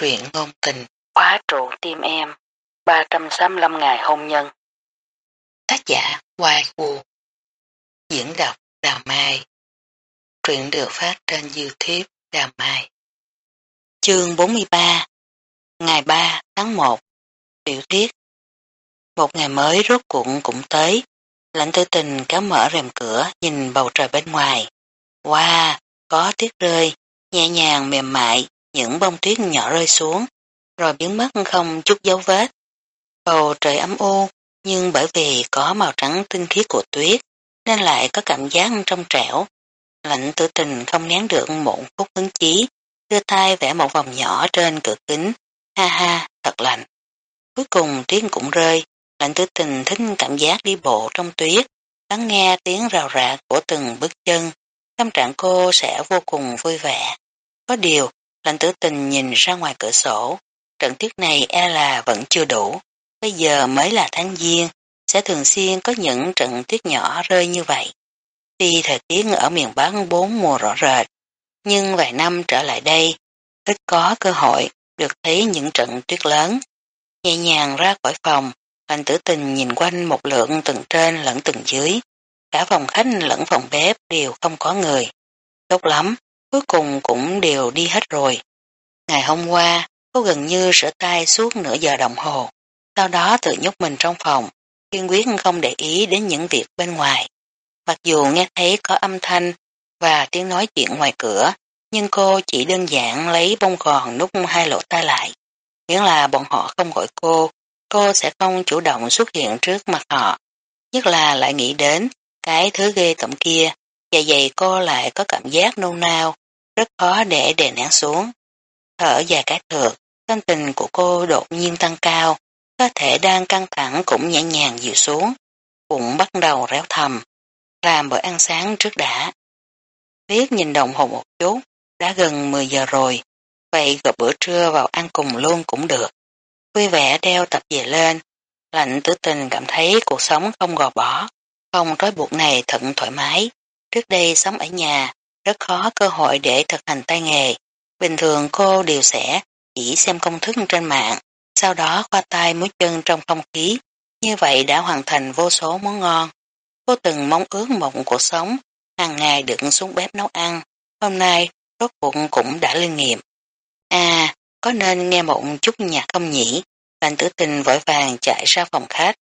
truyện ngôn tình, khóa trụ tim em, 365 ngày hôn nhân. Tác giả Hoài Vũ Diễn đọc Đào Mai. Truyện được phát trên Youtube Đào Mai. Chương 43 Ngày 3 tháng 1 Tiểu tiết Một ngày mới rốt cuộn cũng tới, lãnh tử tình kéo mở rèm cửa nhìn bầu trời bên ngoài. Wow, có tuyết rơi, nhẹ nhàng mềm mại, những bông tuyết nhỏ rơi xuống, rồi biến mất không chút dấu vết. Bầu trời ấm u, nhưng bởi vì có màu trắng tinh khiết của tuyết, nên lại có cảm giác trong trẻo. Lạnh tử tình không nén được một phút hứng chí, đưa tay vẽ một vòng nhỏ trên cửa kính. Ha ha, thật lạnh. Cuối cùng tiếng cũng rơi, lạnh tử tình thích cảm giác đi bộ trong tuyết, lắng nghe tiếng rào rạc của từng bước chân. Tâm trạng cô sẽ vô cùng vui vẻ. Có điều, lạnh tử tình nhìn ra ngoài cửa sổ, trận tuyết này e là vẫn chưa đủ. Bây giờ mới là tháng giêng, sẽ thường xuyên có những trận tuyết nhỏ rơi như vậy. Tuy thời tiết ở miền Bắc bốn mùa rõ rệt, nhưng vài năm trở lại đây, ít có cơ hội được thấy những trận tuyết lớn. Nhẹ nhàng ra khỏi phòng, lạnh tử tình nhìn quanh một lượng từng trên lẫn từng dưới. Cả phòng khách lẫn phòng bếp đều không có người. Tốt lắm, cuối cùng cũng đều đi hết rồi. Ngày hôm qua, cô gần như rửa tay suốt nửa giờ đồng hồ, sau đó tự nhúc mình trong phòng, kiên quyết không để ý đến những việc bên ngoài. Mặc dù nghe thấy có âm thanh và tiếng nói chuyện ngoài cửa, nhưng cô chỉ đơn giản lấy bông gòn nút hai lỗ tai lại. Nghĩa là bọn họ không gọi cô, cô sẽ không chủ động xuất hiện trước mặt họ. Nhất là lại nghĩ đến cái thứ ghê tẩm kia, dạ dày cô lại có cảm giác nôn nao, rất khó để đè nén xuống. Thở dài cái thược, tâm tình của cô đột nhiên tăng cao, cơ thể đang căng thẳng cũng nhẹ nhàng dịu xuống, cũng bắt đầu réo thầm, làm bữa ăn sáng trước đã. Biết nhìn đồng hồ một chút, đã gần 10 giờ rồi, vậy gặp bữa trưa vào ăn cùng luôn cũng được. Vui vẻ đeo tập về lên, lạnh tử tình cảm thấy cuộc sống không gò bỏ, không trói buộc này thật thoải mái. Trước đây sống ở nhà, rất khó cơ hội để thực hành tay nghề. Bình thường cô đều sẽ chỉ xem công thức trên mạng, sau đó khoa tay mũi chân trong không khí, như vậy đã hoàn thành vô số món ngon. Cô từng mong ước mộng cuộc sống, hàng ngày được xuống bếp nấu ăn, hôm nay rốt cuộc cũng đã linh nghiệm. À, có nên nghe một chút nhạc không nhỉ? Lành tử tình vội vàng chạy ra phòng khách.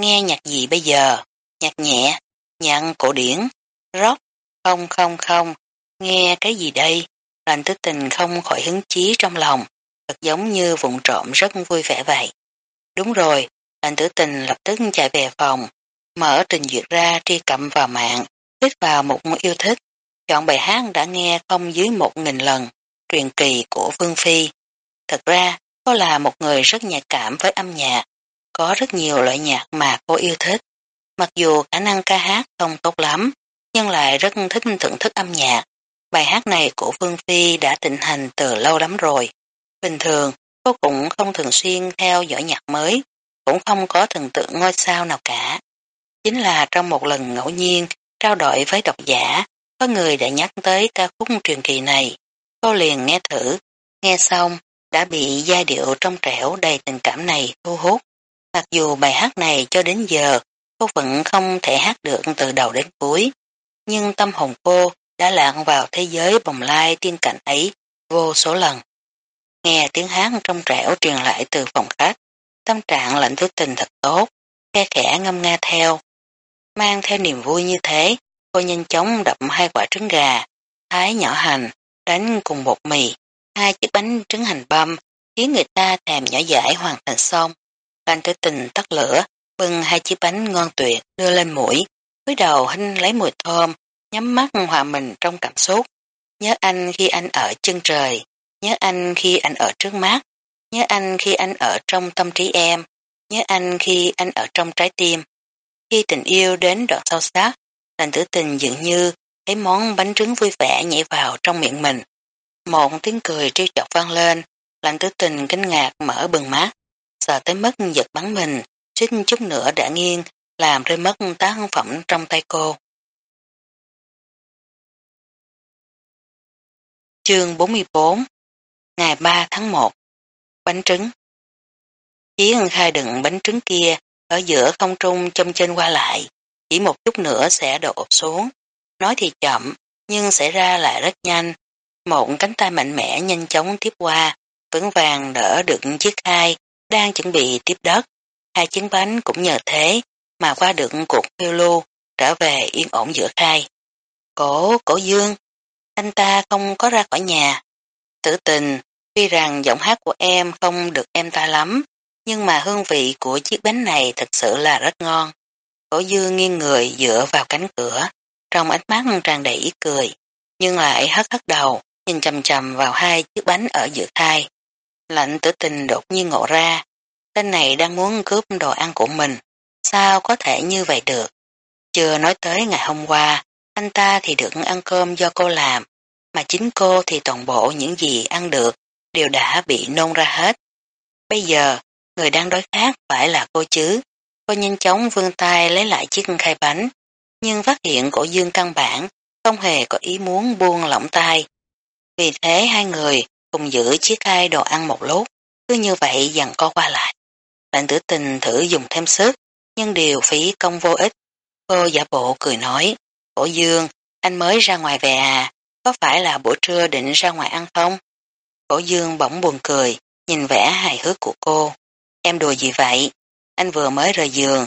Nghe nhạc gì bây giờ? Nhạc nhẹ, nhạc cổ điển, rock, không không không, nghe cái gì đây? Lành tử tình không khỏi hứng chí trong lòng, thật giống như vụn trộm rất vui vẻ vậy. Đúng rồi, lành tử tình lập tức chạy về phòng, mở trình duyệt ra tri cập vào mạng, thích vào một yêu thích, chọn bài hát đã nghe không dưới một nghìn lần, truyền kỳ của Vương Phi. Thật ra, cô là một người rất nhạy cảm với âm nhạc, có rất nhiều loại nhạc mà cô yêu thích. Mặc dù khả năng ca hát không tốt lắm, nhưng lại rất thích thưởng thức âm nhạc. Bài hát này của Vương Phi đã tịnh hành từ lâu lắm rồi. Bình thường, cô cũng không thường xuyên theo dõi nhạc mới, cũng không có thần tượng ngôi sao nào cả. Chính là trong một lần ngẫu nhiên trao đổi với độc giả, có người đã nhắc tới ca khúc truyền kỳ này. Cô liền nghe thử, nghe xong, đã bị giai điệu trong trẻo đầy tình cảm này thu hút. Mặc dù bài hát này cho đến giờ, cô vẫn không thể hát được từ đầu đến cuối, nhưng tâm hồn cô đã lạng vào thế giới bồng lai tiên cảnh ấy vô số lần. Nghe tiếng hát trong trẻo truyền lại từ phòng khách, tâm trạng lạnh thứ tình thật tốt, khe khẽ ngâm nga theo. Mang theo niềm vui như thế, cô nhanh chóng đập hai quả trứng gà, thái nhỏ hành, đánh cùng bột mì, hai chiếc bánh trứng hành băm, khiến người ta thèm nhỏ dãi hoàn thành xong. Lạnh thứ tình tắt lửa, bưng hai chiếc bánh ngon tuyệt đưa lên mũi, cúi đầu hinh lấy mùi thơm, nhắm mắt hòa mình trong cảm xúc. Nhớ anh khi anh ở chân trời, nhớ anh khi anh ở trước mắt, nhớ anh khi anh ở trong tâm trí em, nhớ anh khi anh ở trong trái tim. Khi tình yêu đến đoạn sâu sắc, lành tử tình dường như thấy món bánh trứng vui vẻ nhảy vào trong miệng mình. Một tiếng cười trêu chọc vang lên, lành tử tình kinh ngạc mở bừng mắt, sợ tới mất giật bắn mình, suýt chút nữa đã nghiêng, làm rơi mất tác phẩm trong tay cô. Chương 44 Ngày 3 tháng 1 bánh trứng. Chiếc khai đựng bánh trứng kia ở giữa không trung châm trên qua lại, chỉ một chút nữa sẽ đổ ộp xuống. Nói thì chậm, nhưng xảy ra lại rất nhanh. Một cánh tay mạnh mẽ nhanh chóng tiếp qua, vững vàng đỡ được chiếc khai đang chuẩn bị tiếp đất. Hai trứng bánh cũng nhờ thế mà qua được cuộc phiêu lưu trở về yên ổn giữa khai. Cổ, cổ dương, anh ta không có ra khỏi nhà. Tử tình, tuy rằng giọng hát của em không được em ta lắm, nhưng mà hương vị của chiếc bánh này thật sự là rất ngon. Cổ Dư nghiêng người dựa vào cánh cửa, trong ánh mắt tràn đầy ý cười, nhưng lại hất hất đầu, nhìn chầm chầm vào hai chiếc bánh ở giữa thai. Lạnh tử tình đột nhiên ngộ ra, tên này đang muốn cướp đồ ăn của mình, sao có thể như vậy được. Chưa nói tới ngày hôm qua, anh ta thì được ăn cơm do cô làm, mà chính cô thì toàn bộ những gì ăn được đều đã bị nôn ra hết. Bây giờ, người đang đối khát phải là cô chứ. Cô nhanh chóng vươn tay lấy lại chiếc khai bánh, nhưng phát hiện cổ dương căn bản không hề có ý muốn buông lỏng tay. Vì thế hai người cùng giữ chiếc khai đồ ăn một lúc, cứ như vậy dằn co qua lại. Lạnh tử tình thử dùng thêm sức, nhưng điều phí công vô ích. Cô giả bộ cười nói, cổ dương, anh mới ra ngoài về à, có phải là buổi trưa định ra ngoài ăn không? Cổ dương bỗng buồn cười, nhìn vẻ hài hước của cô. Em đùa gì vậy? Anh vừa mới rời giường.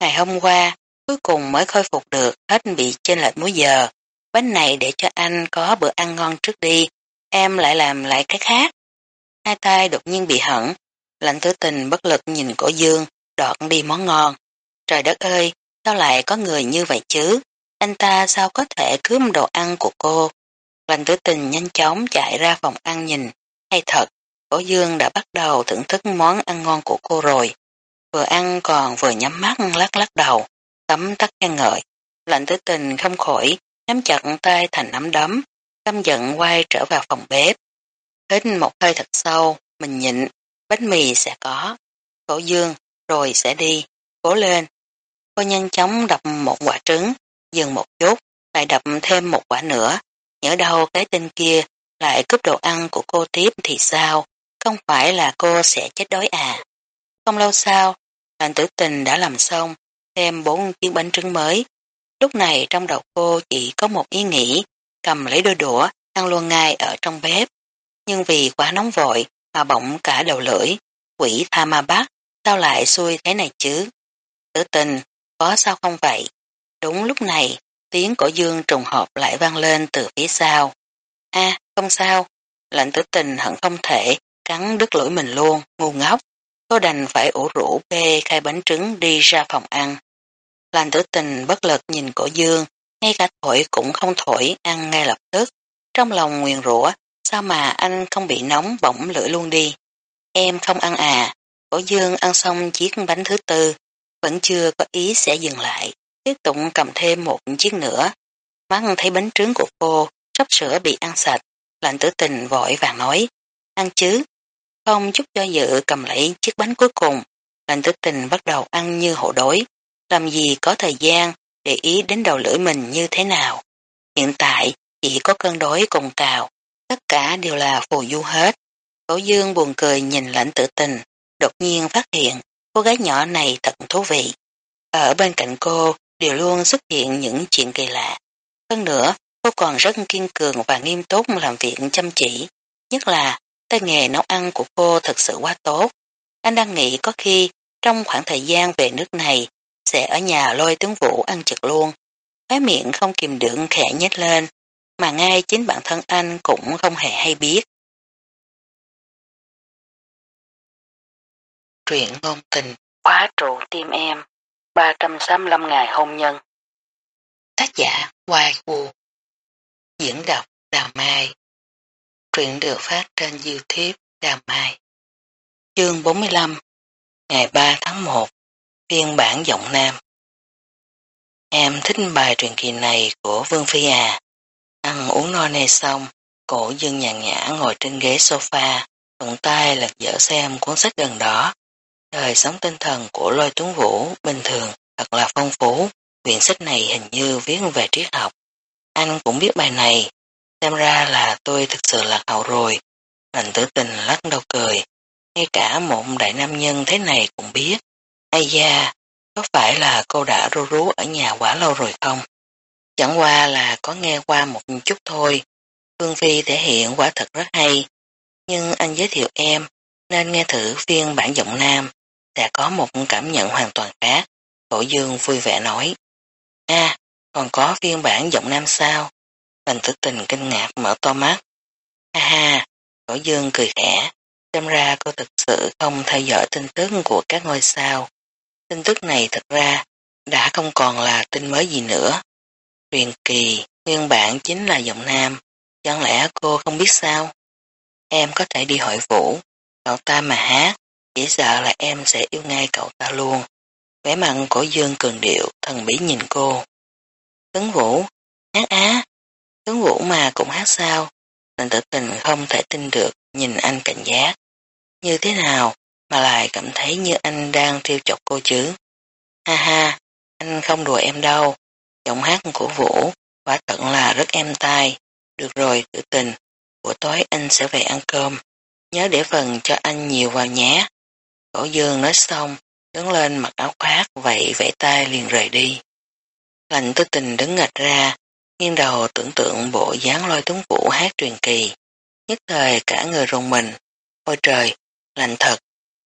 Ngày hôm qua, cuối cùng mới khôi phục được hết bị chênh lệch múi giờ. Bánh này để cho anh có bữa ăn ngon trước đi. Em lại làm lại cái khác. Hai tay đột nhiên bị hẳn. Lạnh tử tình bất lực nhìn cổ dương, đoạn đi món ngon. Trời đất ơi, sao lại có người như vậy chứ? Anh ta sao có thể cướp đồ ăn của cô? Lành tử tình nhanh chóng chạy ra phòng ăn nhìn. Hay thật, cổ dương đã bắt đầu thưởng thức món ăn ngon của cô rồi. Vừa ăn còn vừa nhắm mắt lắc lắc đầu, tấm tắt khen ngợi. Lạnh tử tình không khỏi, nắm chặt tay thành nắm đấm, căm giận quay trở vào phòng bếp. Hít một hơi thật sâu, mình nhịn, bánh mì sẽ có. Cổ dương, rồi sẽ đi, cố lên. Cô nhanh chóng đập một quả trứng, dừng một chút, lại đập thêm một quả nữa. Nhớ đâu cái tên kia lại cướp đồ ăn của cô tiếp thì sao? Không phải là cô sẽ chết đói à? Không lâu sau, lành tử tình đã làm xong, thêm bốn chiếc bánh trứng mới. Lúc này trong đầu cô chỉ có một ý nghĩ, cầm lấy đôi đũa, ăn luôn ngay ở trong bếp. Nhưng vì quá nóng vội mà bỗng cả đầu lưỡi, quỷ tha ma bác, sao lại xui thế này chứ? Tử tình, có sao không vậy? Đúng lúc này, tiếng cổ dương trùng hợp lại vang lên từ phía sau. a không sao, lạnh tử tình hận không thể, cắn đứt lưỡi mình luôn, ngu ngốc. Cô đành phải ủ rũ bê khai bánh trứng đi ra phòng ăn. Lạnh tử tình bất lực nhìn cổ dương, ngay cả thổi cũng không thổi, ăn ngay lập tức. Trong lòng nguyền rủa sao mà anh không bị nóng bỏng lưỡi luôn đi. Em không ăn à, cổ dương ăn xong chiếc bánh thứ tư, vẫn chưa có ý sẽ dừng lại, tiếp tục cầm thêm một chiếc nữa. Mắt thấy bánh trứng của cô, sắp sửa bị ăn sạch, lạnh tử tình vội vàng nói, ăn chứ. Không chút cho dự cầm lấy chiếc bánh cuối cùng, lạnh tử tình bắt đầu ăn như hộ đối, làm gì có thời gian để ý đến đầu lưỡi mình như thế nào. Hiện tại chỉ có cơn đối cùng cào, tất cả đều là phù du hết. Cổ dương buồn cười nhìn lãnh tử tình, đột nhiên phát hiện cô gái nhỏ này thật thú vị. Ở bên cạnh cô đều luôn xuất hiện những chuyện kỳ lạ. Hơn nữa, cô còn rất kiên cường và nghiêm túc làm việc chăm chỉ. Nhất là, tay nghề nấu ăn của cô thật sự quá tốt. Anh đang nghĩ có khi, trong khoảng thời gian về nước này, sẽ ở nhà lôi tướng vũ ăn trực luôn. Khói miệng không kìm được khẽ nhếch lên, mà ngay chính bản thân anh cũng không hề hay biết. Truyện ngôn tình, khóa trụ tim em, 365 ngày hôn nhân. Tác giả Hoài Vũ Diễn đọc Đào Mai Truyện được phát trên Youtube Đào Mai Chương 45 Ngày 3 tháng 1 Phiên bản giọng nam Em thích bài truyền kỳ này của Vương Phi à. Ăn uống no nê xong, cổ dương nhàn nhã ngồi trên ghế sofa, thuận tay lật dở xem cuốn sách gần đó. Đời sống tinh thần của lôi tuấn vũ bình thường thật là phong phú, quyển sách này hình như viết về triết học. Anh cũng biết bài này, xem ra là tôi thực sự lạc hậu rồi. Lành tử tình lắc đầu cười. ngay cả một đại nam nhân thế này cũng biết. Ây da, có phải là cô đã ru rú ở nhà quá lâu rồi không? Chẳng qua là có nghe qua một chút thôi. Phương Phi thể hiện quả thật rất hay. Nhưng anh giới thiệu em, nên nghe thử phiên bản giọng nam, sẽ có một cảm nhận hoàn toàn khác. Cổ dương vui vẻ nói. a còn có phiên bản giọng nam sao? Lành tử tình kinh ngạc mở to mắt. Ha ha, cổ dương cười khẽ. Xem ra cô thực sự không theo dõi tin tức của các ngôi sao. Tin tức này thật ra đã không còn là tin mới gì nữa. Truyền kỳ, nguyên bản chính là giọng nam. Chẳng lẽ cô không biết sao? Em có thể đi hỏi Vũ, cậu ta mà hát, chỉ sợ là em sẽ yêu ngay cậu ta luôn. Vẻ mặn của dương cường điệu, thần bí nhìn cô. tướng Vũ, hát á, tướng Vũ mà cũng hát sao? Tình tử tình không thể tin được, nhìn anh cảnh giác. Như thế nào mà lại cảm thấy như anh đang thiêu chọc cô chứ? Ha ha, anh không đùa em đâu. Giọng hát của Vũ quả tận là rất em tai. Được rồi, tự tình, buổi tối anh sẽ về ăn cơm. Nhớ để phần cho anh nhiều vào nhé. Cổ dương nói xong, đứng lên mặc áo khoác vậy vẫy tay liền rời đi. Lạnh tư tình đứng ngạch ra, nghiêng đầu tưởng tượng bộ dáng lôi tuấn vũ hát truyền kỳ. Nhất thời cả người rùng mình. Ôi trời, lạnh thật,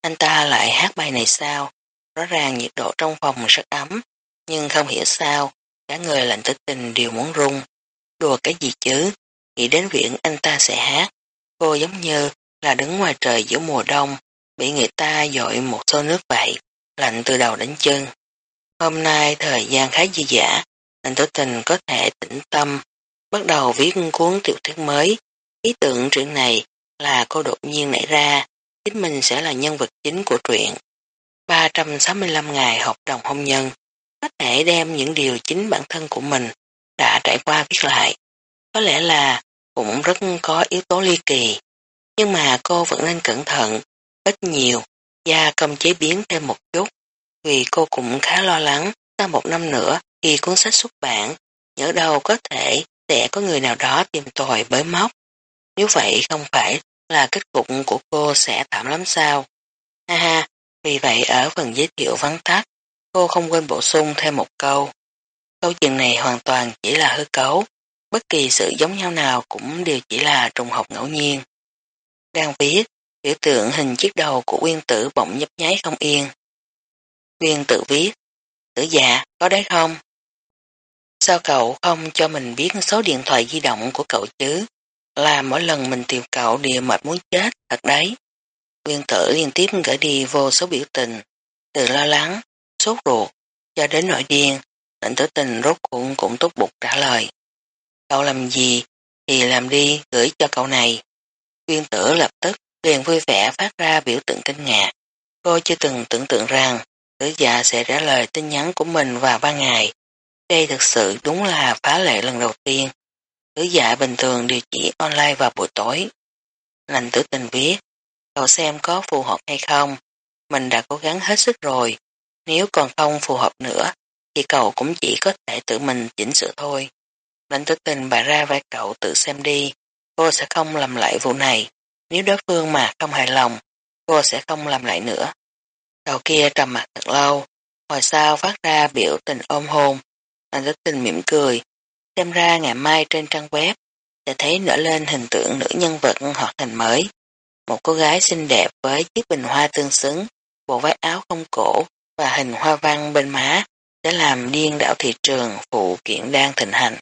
anh ta lại hát bài này sao? Rõ ràng nhiệt độ trong phòng rất ấm, nhưng không hiểu sao, cả người lạnh tư tình đều muốn rung. Đùa cái gì chứ, nghĩ đến viện anh ta sẽ hát. Cô giống như là đứng ngoài trời giữa mùa đông, bị người ta dội một xô nước vậy, lạnh từ đầu đến chân. Hôm nay thời gian khá dư dả, anh tử tình có thể tĩnh tâm, bắt đầu viết cuốn tiểu thuyết mới. Ý tưởng chuyện này là cô đột nhiên nảy ra, chính mình sẽ là nhân vật chính của truyện. 365 ngày hợp đồng hôn nhân, có thể đem những điều chính bản thân của mình đã trải qua viết lại. Có lẽ là cũng rất có yếu tố ly kỳ, nhưng mà cô vẫn nên cẩn thận, ít nhiều, gia công chế biến thêm một chút, vì cô cũng khá lo lắng sau một năm nữa khi cuốn sách xuất bản, nhớ đâu có thể sẽ có người nào đó tìm tòi bới móc. Nếu vậy không phải là kết cục của cô sẽ thảm lắm sao? Ha ha, vì vậy ở phần giới thiệu vắn tắt, cô không quên bổ sung thêm một câu. Câu chuyện này hoàn toàn chỉ là hư cấu, bất kỳ sự giống nhau nào cũng đều chỉ là trùng hợp ngẫu nhiên. Đang viết, biểu tượng hình chiếc đầu của quyên tử bỗng nhấp nháy không yên. Quyên tử viết, tử dạ, có đấy không? Sao cậu không cho mình biết số điện thoại di động của cậu chứ? Là mỗi lần mình tìm cậu đều mệt muốn chết, thật đấy. Quyên tử liên tiếp gửi đi vô số biểu tình, từ lo lắng, sốt ruột, cho đến nội điên, lệnh tử tình rốt cuộc cũng tốt bụng trả lời. Cậu làm gì thì làm đi gửi cho cậu này. Viên tử lập tức liền vui vẻ phát ra biểu tượng kinh ngạc. Cô chưa từng tưởng tượng rằng tử dạ sẽ trả lời tin nhắn của mình vào ban ngày. Đây thực sự đúng là phá lệ lần đầu tiên. Tử dạ bình thường đều chỉ online vào buổi tối. Lành tử tình viết, cậu xem có phù hợp hay không. Mình đã cố gắng hết sức rồi. Nếu còn không phù hợp nữa, thì cậu cũng chỉ có thể tự mình chỉnh sửa thôi. Lệnh tử tình bà ra vai cậu tự xem đi. Cô sẽ không làm lại vụ này. Nếu đối phương mà không hài lòng, cô sẽ không làm lại nữa. Đầu kia trầm mặt thật lâu, hồi sau phát ra biểu tình ôm hôn. Anh rất tình mỉm cười. Xem ra ngày mai trên trang web sẽ thấy nở lên hình tượng nữ nhân vật hoạt hình mới. Một cô gái xinh đẹp với chiếc bình hoa tương xứng, bộ váy áo không cổ và hình hoa văn bên má sẽ làm điên đảo thị trường phụ kiện đang thịnh hành.